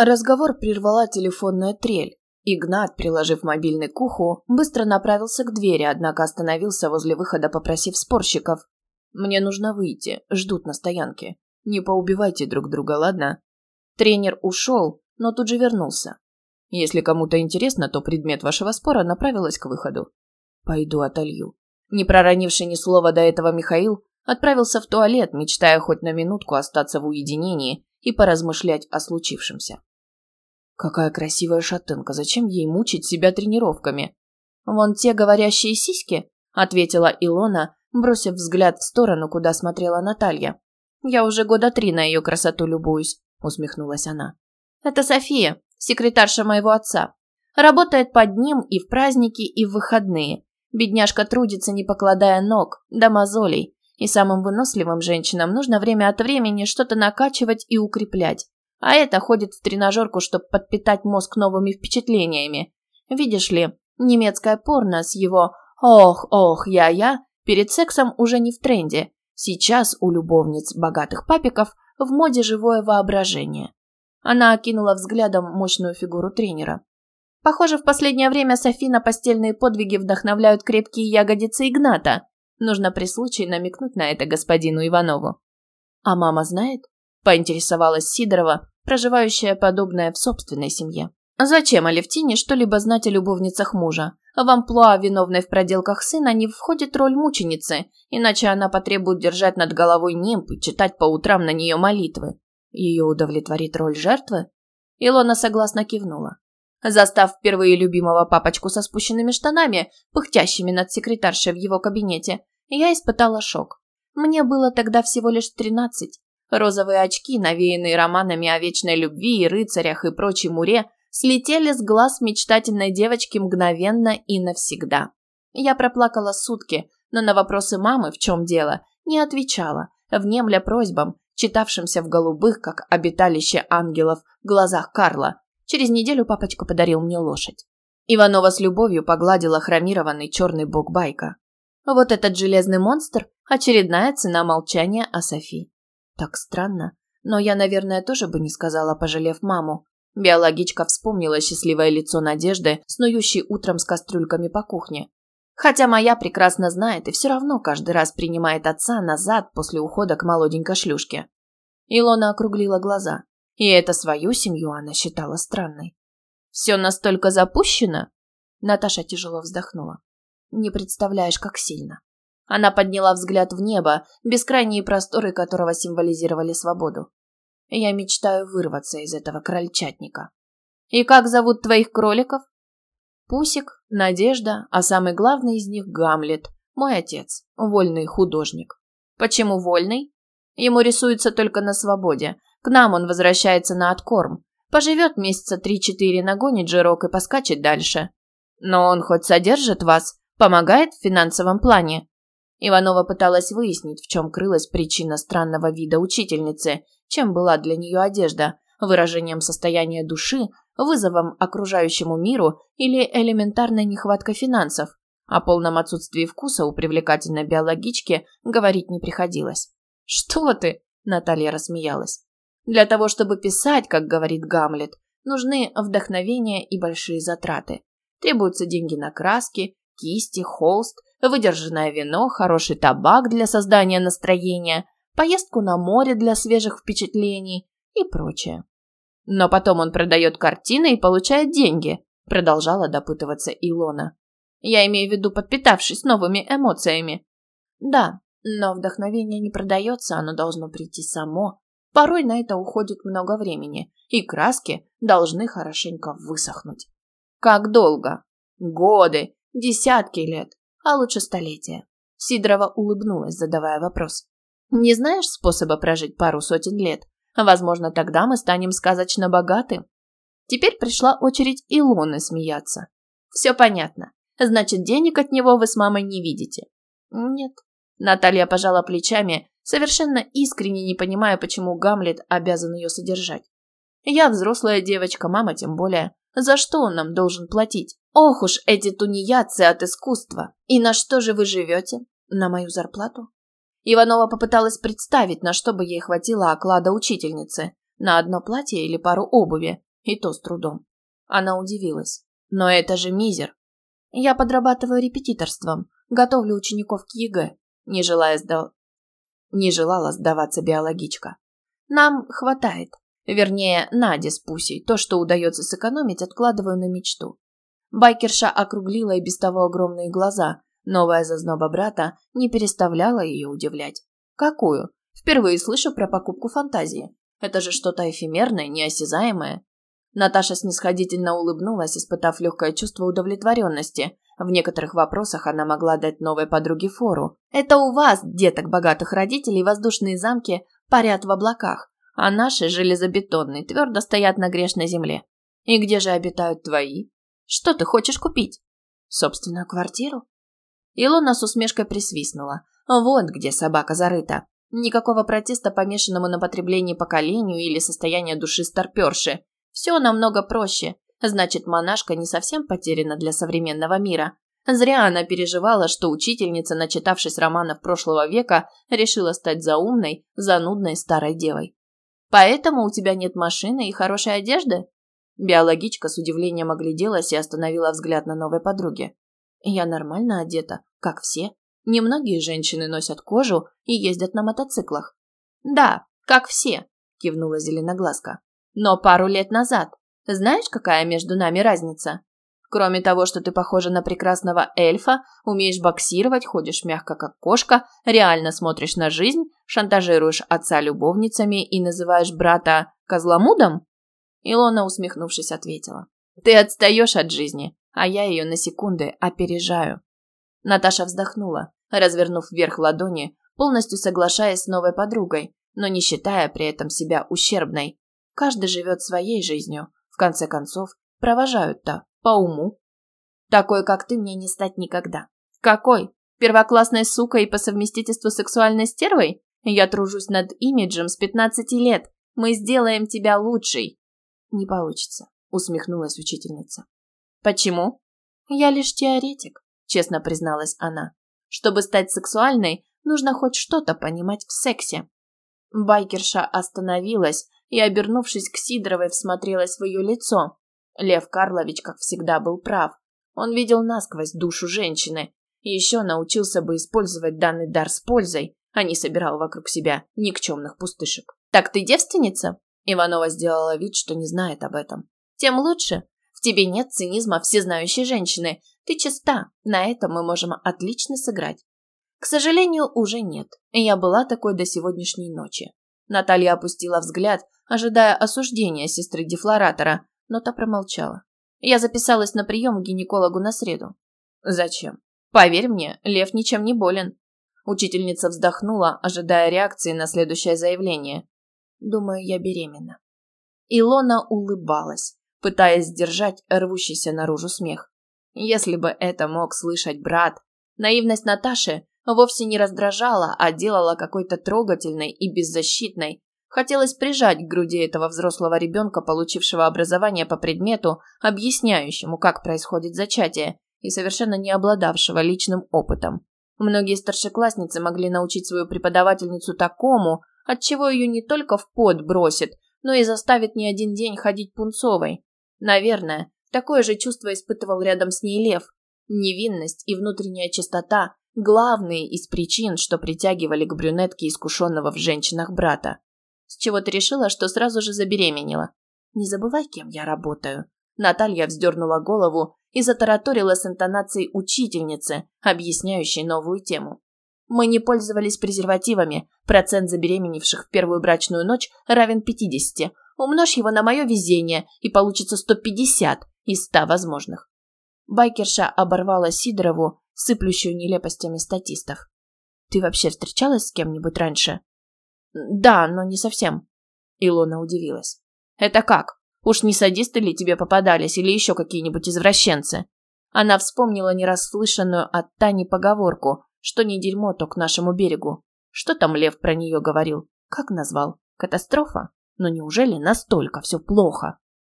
Разговор прервала телефонная трель. Игнат, приложив мобильный к уху, быстро направился к двери, однако остановился возле выхода, попросив спорщиков. «Мне нужно выйти, ждут на стоянке. Не поубивайте друг друга, ладно?» Тренер ушел, но тут же вернулся. «Если кому-то интересно, то предмет вашего спора направилась к выходу. Пойду отолью». Не проронивший ни слова до этого Михаил отправился в туалет, мечтая хоть на минутку остаться в уединении и поразмышлять о случившемся. Какая красивая шатенка, зачем ей мучить себя тренировками? Вон те говорящие сиськи, ответила Илона, бросив взгляд в сторону, куда смотрела Наталья. Я уже года три на ее красоту любуюсь, усмехнулась она. Это София, секретарша моего отца. Работает под ним и в праздники, и в выходные. Бедняжка трудится, не покладая ног, до мозолей. И самым выносливым женщинам нужно время от времени что-то накачивать и укреплять. А это ходит в тренажерку, чтобы подпитать мозг новыми впечатлениями. Видишь ли, немецкое порно с его «ох, ох, я-я» перед сексом уже не в тренде. Сейчас у любовниц богатых папиков в моде живое воображение. Она окинула взглядом мощную фигуру тренера. Похоже, в последнее время Софи на постельные подвиги вдохновляют крепкие ягодицы Игната. Нужно при случае намекнуть на это господину Иванову. А мама знает? Поинтересовалась Сидорова, проживающая подобное в собственной семье. Зачем Алевтине что-либо знать о любовницах мужа? В амплуа, виновной в проделках сына, не входит роль мученицы, иначе она потребует держать над головой нимб и читать по утрам на нее молитвы. Ее удовлетворит роль жертвы? Илона согласно кивнула. Застав впервые любимого папочку со спущенными штанами, пыхтящими над секретаршей в его кабинете, я испытала шок. Мне было тогда всего лишь тринадцать, Розовые очки, навеянные романами о вечной любви и рыцарях и прочей муре, слетели с глаз мечтательной девочки мгновенно и навсегда. Я проплакала сутки, но на вопросы мамы, в чем дело, не отвечала, внемля просьбам, читавшимся в голубых, как обиталище ангелов, глазах Карла. Через неделю папочка подарил мне лошадь. Иванова с любовью погладила хромированный черный бок байка. Вот этот железный монстр – очередная цена молчания о Софии. Так странно. Но я, наверное, тоже бы не сказала, пожалев маму. Биологичка вспомнила счастливое лицо Надежды, снующей утром с кастрюльками по кухне. Хотя моя прекрасно знает и все равно каждый раз принимает отца назад после ухода к молоденькой шлюшке. Илона округлила глаза. И это свою семью она считала странной. «Все настолько запущено?» Наташа тяжело вздохнула. «Не представляешь, как сильно. Она подняла взгляд в небо, бескрайние просторы которого символизировали свободу. Я мечтаю вырваться из этого крольчатника. И как зовут твоих кроликов? Пусик, Надежда, а самый главный из них Гамлет, мой отец, вольный художник. Почему вольный? Ему рисуется только на свободе. К нам он возвращается на откорм. Поживет месяца три-четыре, нагонит жирок и поскачет дальше. Но он хоть содержит вас, помогает в финансовом плане. Иванова пыталась выяснить, в чем крылась причина странного вида учительницы, чем была для нее одежда, выражением состояния души, вызовом окружающему миру или элементарной нехваткой финансов. О полном отсутствии вкуса у привлекательной биологички говорить не приходилось. «Что ты?» – Наталья рассмеялась. «Для того, чтобы писать, как говорит Гамлет, нужны вдохновение и большие затраты. Требуются деньги на краски, кисти, холст, выдержанное вино, хороший табак для создания настроения, поездку на море для свежих впечатлений и прочее. Но потом он продает картины и получает деньги, продолжала допытываться Илона. Я имею в виду подпитавшись новыми эмоциями. Да, но вдохновение не продается, оно должно прийти само. Порой на это уходит много времени, и краски должны хорошенько высохнуть. Как долго? Годы, десятки лет а лучше столетия. Сидорова улыбнулась, задавая вопрос. «Не знаешь способа прожить пару сотен лет? Возможно, тогда мы станем сказочно богаты». Теперь пришла очередь Илоны смеяться. «Все понятно. Значит, денег от него вы с мамой не видите?» «Нет». Наталья пожала плечами, совершенно искренне не понимая, почему Гамлет обязан ее содержать. «Я взрослая девочка, мама тем более. За что он нам должен платить?» Ох уж эти тунеядцы от искусства. И на что же вы живете? На мою зарплату? Иванова попыталась представить, на что бы ей хватило оклада учительницы. На одно платье или пару обуви. И то с трудом. Она удивилась. Но это же мизер. Я подрабатываю репетиторством, готовлю учеников к ЕГЭ, не желая сдав... Не желала сдаваться биологичка. Нам хватает. Вернее, Наде с Пусей. То, что удается сэкономить, откладываю на мечту. Байкерша округлила и без того огромные глаза. Новая зазноба брата не переставала ее удивлять. Какую? Впервые слышу про покупку фантазии. Это же что-то эфемерное, неосязаемое. Наташа снисходительно улыбнулась, испытав легкое чувство удовлетворенности. В некоторых вопросах она могла дать новой подруге фору. «Это у вас, деток богатых родителей, воздушные замки парят в облаках, а наши, железобетонные, твердо стоят на грешной земле. И где же обитают твои? Что ты хочешь купить? Собственную квартиру?» Илона с усмешкой присвистнула. «Вот где собака зарыта. Никакого протеста помешанному на потреблении поколению или состояния души старперши. Все намного проще. Значит, монашка не совсем потеряна для современного мира. Зря она переживала, что учительница, начитавшись романов прошлого века, решила стать заумной, занудной старой девой. «Поэтому у тебя нет машины и хорошей одежды?» Биологичка с удивлением огляделась и остановила взгляд на новой подруге. «Я нормально одета, как все. Немногие женщины носят кожу и ездят на мотоциклах». «Да, как все», – кивнула зеленоглазка. «Но пару лет назад. Знаешь, какая между нами разница? Кроме того, что ты похожа на прекрасного эльфа, умеешь боксировать, ходишь мягко, как кошка, реально смотришь на жизнь, шантажируешь отца любовницами и называешь брата козломудом?» Илона, усмехнувшись, ответила. «Ты отстаешь от жизни, а я ее на секунды опережаю». Наташа вздохнула, развернув вверх ладони, полностью соглашаясь с новой подругой, но не считая при этом себя ущербной. Каждый живет своей жизнью, конце концов, провожают-то по уму. Такой, как ты, мне не стать никогда. Какой? Первоклассной сукой и по совместительству сексуальной стервой? Я тружусь над имиджем с 15 лет. Мы сделаем тебя лучшей. Не получится, усмехнулась учительница. Почему? Я лишь теоретик, честно призналась она. Чтобы стать сексуальной, нужно хоть что-то понимать в сексе. Байкерша остановилась, и, обернувшись к Сидоровой, всмотрелась в ее лицо. Лев Карлович, как всегда, был прав. Он видел насквозь душу женщины еще научился бы использовать данный дар с пользой, а не собирал вокруг себя никчемных пустышек. «Так ты девственница?» Иванова сделала вид, что не знает об этом. «Тем лучше. В тебе нет цинизма всезнающей женщины. Ты чиста. На этом мы можем отлично сыграть». К сожалению, уже нет. Я была такой до сегодняшней ночи. Наталья опустила взгляд, ожидая осуждения сестры-дефлоратора, но та промолчала. Я записалась на прием к гинекологу на среду. Зачем? Поверь мне, Лев ничем не болен. Учительница вздохнула, ожидая реакции на следующее заявление. Думаю, я беременна. Илона улыбалась, пытаясь сдержать рвущийся наружу смех. Если бы это мог слышать брат, наивность Наташи вовсе не раздражала, а делала какой-то трогательной и беззащитной, Хотелось прижать к груди этого взрослого ребенка, получившего образование по предмету, объясняющему, как происходит зачатие, и совершенно не обладавшего личным опытом. Многие старшеклассницы могли научить свою преподавательницу такому, от чего ее не только в пот бросит, но и заставит не один день ходить пунцовой. Наверное, такое же чувство испытывал рядом с ней лев. Невинность и внутренняя чистота – главные из причин, что притягивали к брюнетке искушенного в женщинах брата. С чего ты решила, что сразу же забеременела? Не забывай, кем я работаю. Наталья вздернула голову и затараторила с интонацией учительницы, объясняющей новую тему. Мы не пользовались презервативами. Процент забеременевших в первую брачную ночь равен 50. Умножь его на мое везение, и получится 150 из 100 возможных. Байкерша оборвала Сидорову, сыплющую нелепостями статистов. «Ты вообще встречалась с кем-нибудь раньше?» «Да, но не совсем». Илона удивилась. «Это как? Уж не садисты ли тебе попадались или еще какие-нибудь извращенцы?» Она вспомнила нерасслышанную от Тани поговорку, что не дерьмо, то к нашему берегу. Что там Лев про нее говорил? Как назвал? Катастрофа? Но неужели настолько все плохо?